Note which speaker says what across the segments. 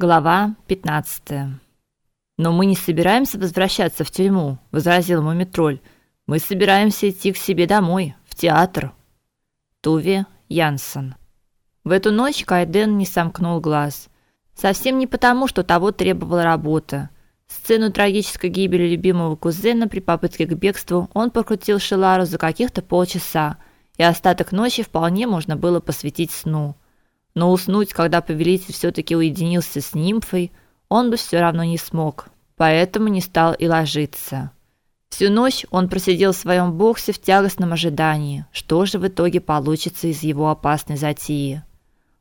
Speaker 1: Глава 15. Но мы не собираемся возвращаться в тюрьму, возразил Мумитроль. Мы собираемся идти к себе домой, в театр. Туве Янсен. В эту ночь Кайден не сомкнул глаз. Совсем не потому, что того требовала работа. Сцену трагической гибели любимого кузена при попытке к бегству он прокрутил Шелару за каких-то полчаса, и остаток ночи вполне можно было посвятить сну но уснуть, когда повелитель все таки уединился с нимфой, он бы все равно не смог, поэтому не стал и ложиться. Всю ночь он просидел в своем боксе в тягостном ожидании, что же в итоге получится из его опасной затеи.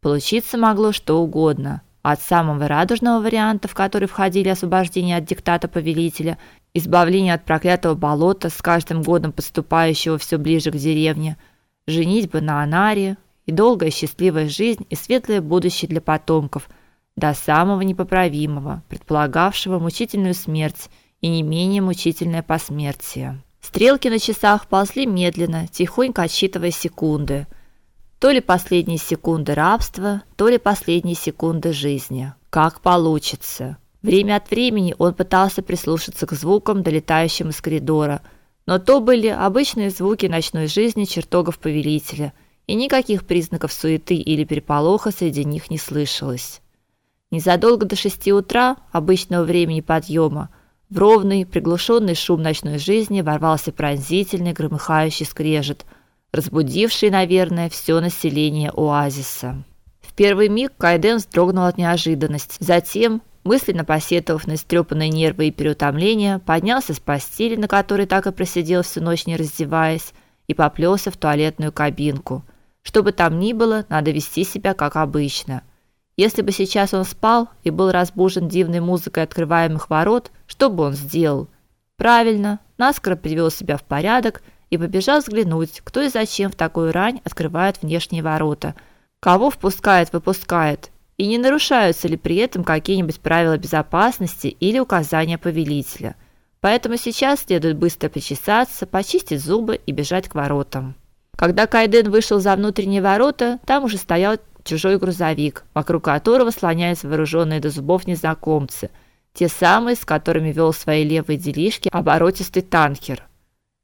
Speaker 1: Получиться могло что угодно, от самого радужного варианта, в который входили освобождение от диктата повелителя, избавление от проклятого болота с каждым годом подступающего все ближе к деревне, женитьба на Анаре, и долгая счастливая жизнь и светлое будущее для потомков, до самого непоправимого, предполагавшего мучительную смерть и не менее мучительное посмертие. Стрелки на часах ползли медленно, тихонько отсчитывая секунды. То ли последние секунды рабства, то ли последние секунды жизни. Как получится. Время от времени он пытался прислушаться к звукам, долетающим из коридора, но то были обычные звуки ночной жизни чертогов повелителя – и никаких признаков суеты или переполоха среди них не слышалось. Незадолго до шести утра, обычного времени подъема, в ровный, приглушенный шум ночной жизни ворвался пронзительный громыхающий скрежет, разбудивший, наверное, все население оазиса. В первый миг Кайден вздрогнул от неожиданности. Затем, мысленно посетовав на истрепанные нервы и переутомление, поднялся с постели, на которой так и просидел всю ночь не раздеваясь, и поплелся в туалетную кабинку – что бы там ни было, надо вести себя как обычно. Если бы сейчас он спал и был разбужен дивной музыкой открываемых ворот, что бы он сделал? Правильно, наскоро привел себя в порядок и побежал взглянуть, кто и зачем в такую рань открывает внешние ворота, кого впускает, выпускает, и не нарушаются ли при этом какие-нибудь правила безопасности или указания повелителя. Поэтому сейчас следует быстро причесаться, почистить зубы и бежать к воротам. Когда Кайден вышел за внутренние ворота, там уже стоял чужой грузовик, вокруг которого слонялись вооруженные до зубов незнакомцы, те самые, с которыми вел свои левые делишки оборотистый танкер.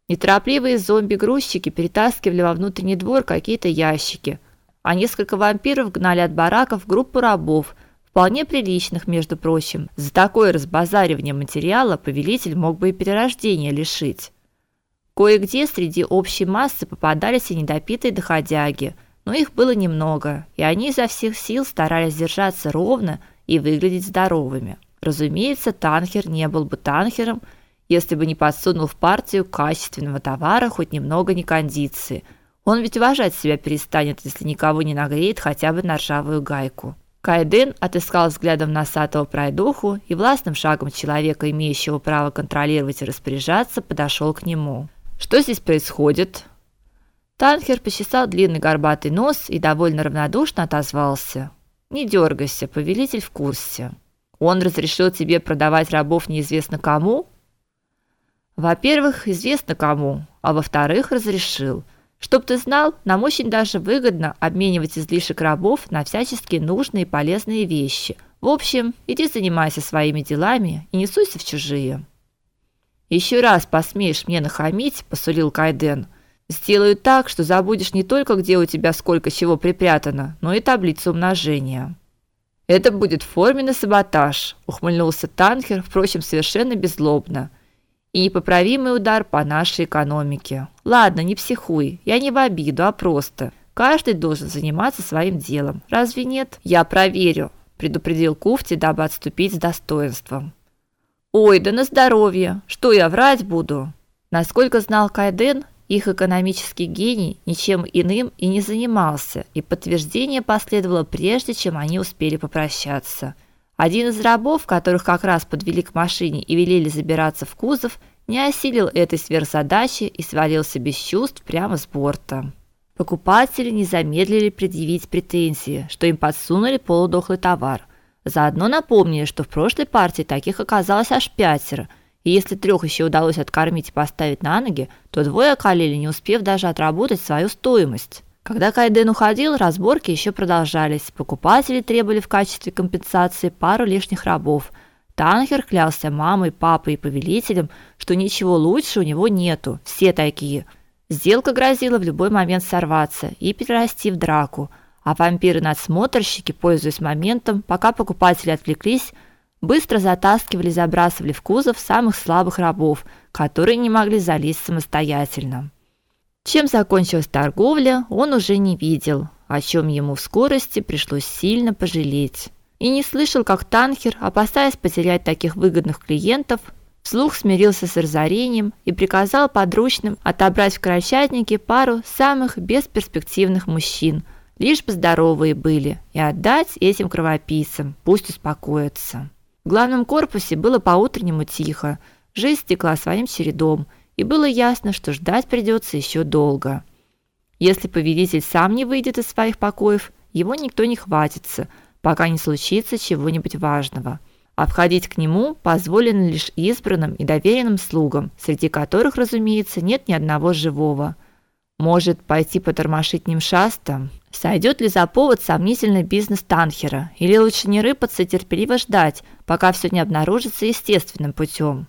Speaker 1: Неторопливые зомби-грузчики перетаскивали во внутренний двор какие-то ящики, а несколько вампиров гнали от бараков группу рабов, вполне приличных, между прочим. За такое разбазаривание материала повелитель мог бы и перерождения лишить. Кое-где среди общей массы попадались и недопитые доходяги, но их было немного, и они изо всех сил старались держаться ровно и выглядеть здоровыми. Разумеется, танкер не был бы танкером, если бы не подсунул в партию качественного товара хоть немного не кондиции. Он ведь уважать себя перестанет, если никого не нагреет хотя бы на ржавую гайку. Кайден отыскал взглядом носатого пройдоху и властным шагом человека, имеющего право контролировать и распоряжаться, подошел к нему. Что здесь происходит? Танхер почесал длинный горбатый нос и довольно равнодушно отозвался: "Не дергайся, повелитель в курсе. Он разрешил тебе продавать рабов неизвестно кому?" Во-первых, известно кому, а во-вторых, разрешил. Чтоб ты знал, нам очень даже выгодно обменивать излишек рабов на всячески нужные и полезные вещи. В общем, иди занимайся своими делами и не суйся в чужие. Еще раз посмеешь мне нахамить, посулил Кайден. Сделаю так, что забудешь не только где у тебя сколько чего припрятано, но и таблицу умножения. Это будет форменный саботаж, ухмыльнулся Танкер, впрочем, совершенно беззлобно. И непоправимый удар по нашей экономике. Ладно, не психуй. Я не в обиду, а просто каждый должен заниматься своим делом. Разве нет? Я проверю, предупредил Куфти, дабы отступить с достоинством. Ой, да на здоровье. Что я врать буду? Насколько знал Кайден, их экономический гений ничем иным и не занимался, и подтверждение последовало прежде, чем они успели попрощаться. Один из рабов, которых как раз подвели к машине и велели забираться в кузов, не осилил этой сверхзадачи и свалился без чувств прямо с борта. Покупатели не замедлили предъявить претензии, что им подсунули полудохлый товар – Заодно напомнили, что в прошлой партии таких оказалось аж пятеро, и если трех еще удалось откормить и поставить на ноги, то двое околели, не успев даже отработать свою стоимость. Когда Кайден уходил, разборки еще продолжались. Покупатели требовали в качестве компенсации пару лишних рабов. Танхер клялся мамой, папой и повелителем, что ничего лучше у него нету. Все такие. Сделка грозила в любой момент сорваться и перерасти в драку. А вампиры-надсмотрщики, пользуясь моментом, пока покупатели отвлеклись, быстро затаскивали и забрасывали в кузов самых слабых рабов, которые не могли залезть самостоятельно. Чем закончилась торговля, он уже не видел, о чем ему в скорости пришлось сильно пожалеть. И не слышал, как Танхер, опасаясь потерять таких выгодных клиентов, вслух смирился с разорением и приказал подручным отобрать в крольчатнике пару самых бесперспективных мужчин, лишь бы здоровые были, и отдать этим кровопийцам, пусть успокоятся. В главном корпусе было по-утреннему тихо, жизнь текла своим чередом – и было ясно, что ждать придется еще долго. Если повелитель сам не выйдет из своих покоев, его никто не хватится, пока не случится чего-нибудь важного. Обходить к нему позволено лишь избранным и доверенным слугам, среди которых, разумеется, нет ни одного живого. Может, пойти потормошить Нимшаста? Сойдет ли за повод сомнительный бизнес Танхера? Или лучше не рыпаться и терпеливо ждать, пока все не обнаружится естественным путем?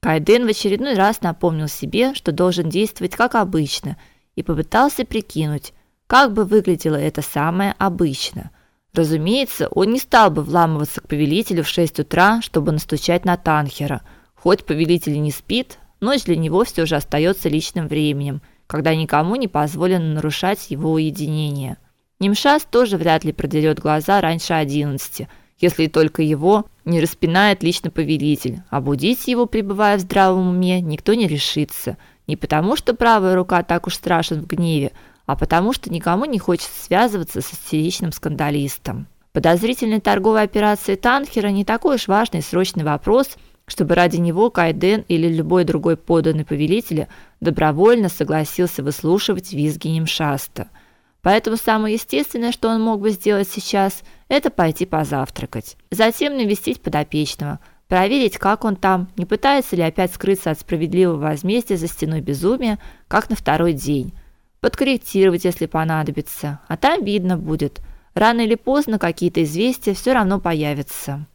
Speaker 1: Кайден в очередной раз напомнил себе, что должен действовать как обычно, и попытался прикинуть, как бы выглядело это самое обычно. Разумеется, он не стал бы вламываться к повелителю в 6 утра, чтобы настучать на Танхера. Хоть повелитель и не спит, ночь для него все же остается личным временем, когда никому не позволено нарушать его уединение. Нимшас тоже вряд ли продерет глаза раньше одиннадцати – если только его не распинает лично повелитель. А будить его, пребывая в здравом уме, никто не решится. Не потому, что правая рука так уж страшен в гневе, а потому, что никому не хочется связываться с истеричным скандалистом. Подозрительная торговая операция Танхера не такой уж важный и срочный вопрос, чтобы ради него Кайден или любой другой подданный повелителя добровольно согласился выслушивать визги Нимшаста – Поэтому самое естественное, что он мог бы сделать сейчас, это пойти позавтракать. Затем навестить подопечного, проверить, как он там, не пытается ли опять скрыться от справедливого возмездия за стеной безумия, как на второй день. Подкорректировать, если понадобится, а там видно будет. Рано или поздно какие-то известия все равно появятся.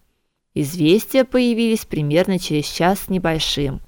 Speaker 1: Известия появились примерно через час с небольшим.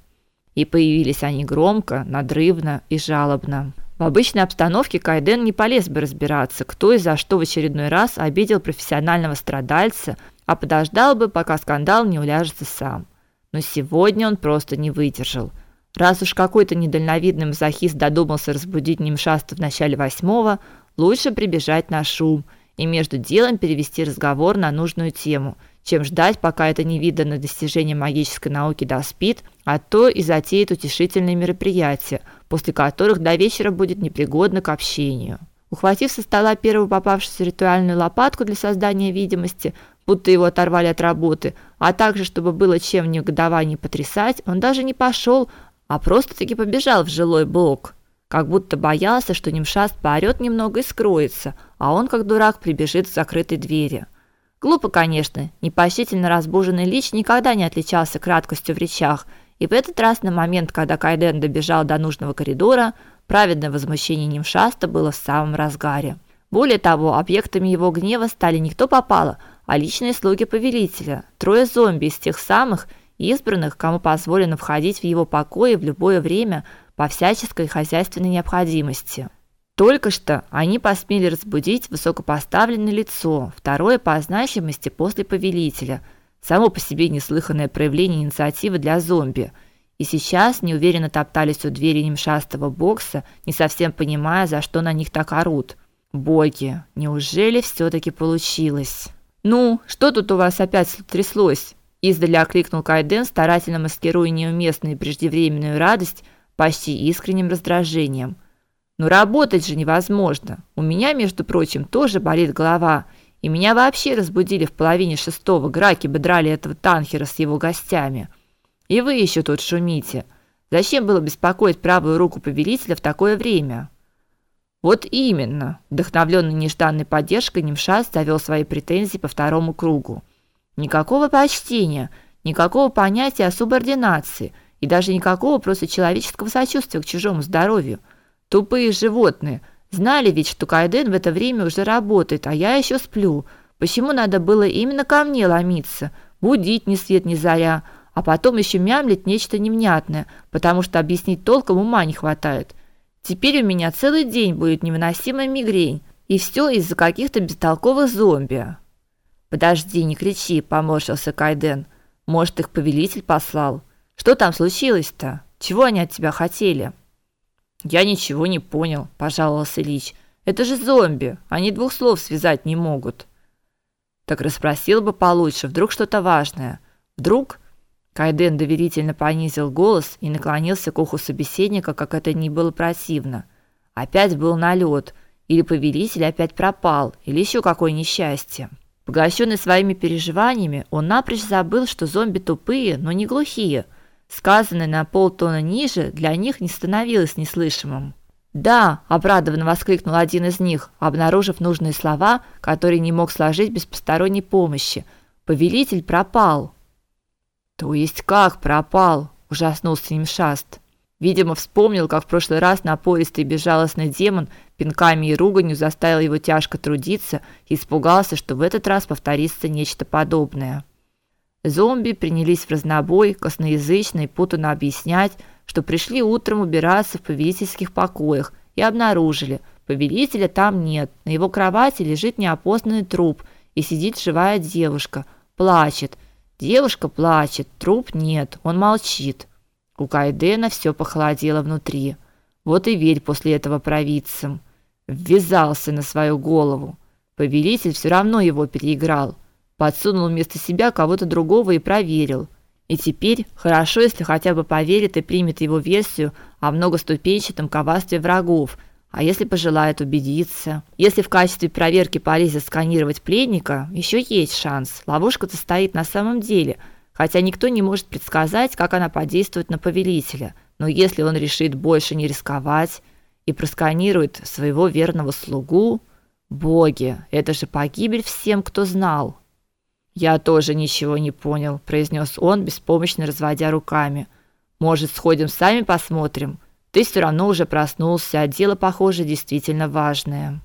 Speaker 1: И появились они громко, надрывно и жалобно. В обычной обстановке Кайден не полез бы разбираться, кто и за что в очередной раз обидел профессионального страдальца, а подождал бы, пока скандал не уляжется сам. Но сегодня он просто не выдержал. Раз уж какой-то недальновидный мазохист додумался разбудить Нимшаста в начале восьмого, лучше прибежать на шум и между делом перевести разговор на нужную тему, чем ждать, пока это невиданное достижение магической науки доспит, а то и затеет утешительные мероприятия – после которых до вечера будет непригодно к общению. Ухватив со стола первую попавшуюся ритуальную лопатку для создания видимости, будто его оторвали от работы, а также чтобы было чем в негодовании потрясать, он даже не пошел, а просто-таки побежал в жилой блок, как будто боялся, что Нимшаст поорет немного и скроется, а он, как дурак, прибежит к закрытой двери. Глупо, конечно, непоощрительно разбуженный лич никогда не отличался краткостью в речах – и в этот раз на момент, когда Кайден добежал до нужного коридора, праведное возмущение Нимшаста было в самом разгаре. Более того, объектами его гнева стали не кто попало, а личные слуги повелителя, трое зомби из тех самых избранных, кому позволено входить в его покои в любое время по всяческой хозяйственной необходимости. Только что они посмели разбудить высокопоставленное лицо, второе по значимости после повелителя – Само по себе неслыханное проявление инициативы для зомби. И сейчас неуверенно топтались у двери немшастого бокса, не совсем понимая, за что на них так орут. Боги, неужели все таки получилось? Ну, что тут у вас опять тряслось? Издали окликнул Кайден, старательно маскируя неуместную и преждевременную радость почти искренним раздражением. Ну работать же невозможно. У меня, между прочим, тоже болит голова и меня вообще разбудили в половине шестого, граки бы драли этого танхера с его гостями. И вы еще тут шумите. Зачем было беспокоить правую руку повелителя в такое время? Вот именно, вдохновленный нежданной поддержкой Немшас завел свои претензии по второму кругу. Никакого почтения, никакого понятия о субординации и даже никакого просто человеческого сочувствия к чужому здоровью. Тупые животные – Знали ведь, что Кайден в это время уже работает, а я еще сплю. Почему надо было именно ко мне ломиться, будить ни свет ни заря, а потом еще мямлить нечто невнятное, потому что объяснить толком ума не хватает. Теперь у меня целый день будет невыносимая мигрень, и все из-за каких-то бестолковых зомби. Подожди, не кричи, поморщился Кайден. Может, их повелитель послал? Что там случилось-то? Чего они от тебя хотели? Я ничего не понял, пожаловался Ильич. Это же зомби, они двух слов связать не могут. Так расспросил бы получше, вдруг что-то важное. Вдруг Кайден доверительно понизил голос и наклонился к уху собеседника, как это ни было противно. Опять был налет, или повелитель опять пропал, или еще какое несчастье. Поглощенный своими переживаниями, он напрочь забыл, что зомби тупые, но не глухие. Сказанное на полтона ниже для них не становилось неслышимым. "Да", обрадованно воскликнул один из них, обнаружив нужные слова, которые не мог сложить без посторонней помощи. Повелитель пропал. То есть как пропал? ужаснулся Нимшаст. Видимо, вспомнил, как в прошлый раз напористый безжалостный демон пинками и руганью заставил его тяжко трудиться и испугался, что в этот раз повторится нечто подобное. Зомби принялись в разнобой косноязычно и путанно объяснять, что пришли утром убираться в повелительских покоях и обнаружили, повелителя там нет. На его кровати лежит неопознанный труп и сидит живая девушка, плачет. Девушка плачет, труп нет, он молчит. У Кайдена все похолодело внутри. Вот и верь после этого провидцам. Ввязался на свою голову. Повелитель все равно его переиграл. Подсунул вместо себя кого-то другого и проверил. И теперь хорошо, если хотя бы поверит и примет его версию о многоступенчатом коварстве врагов – а если пожелает убедиться, если в качестве проверки полезет сканировать пленника, еще есть шанс. Ловушка-то стоит на самом деле, хотя никто не может предсказать, как она подействует на повелителя. Но если он решит больше не рисковать и просканирует своего верного слугу, боги, это же погибель всем, кто знал. Я тоже ничего не понял, произнес он, беспомощно разводя руками. Может, сходим сами посмотрим? Ты все равно уже проснулся, а дело, похоже, действительно важное.